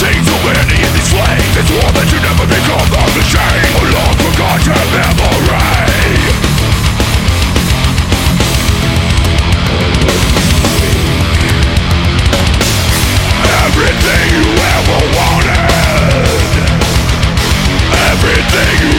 Seems humanity in this way It's war that you never become the machine A long forgotten memory Everything you ever wanted. Everything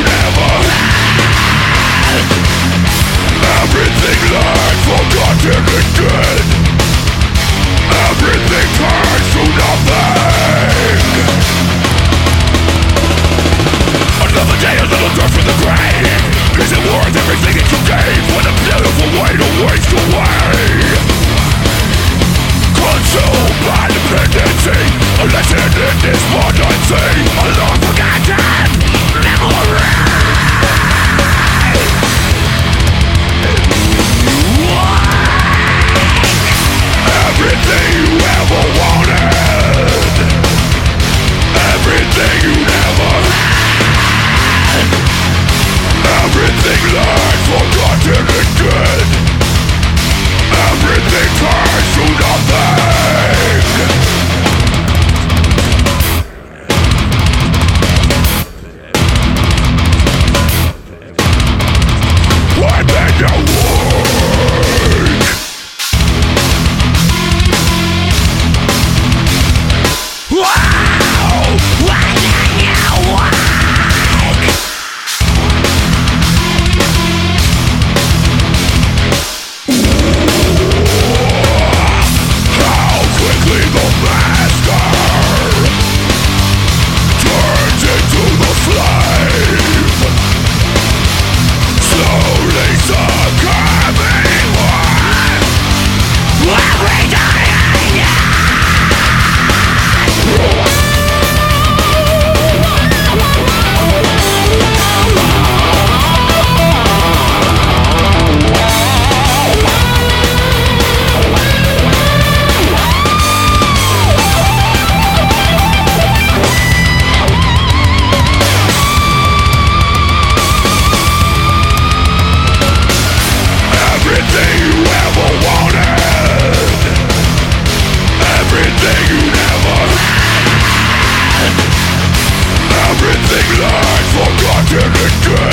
Good.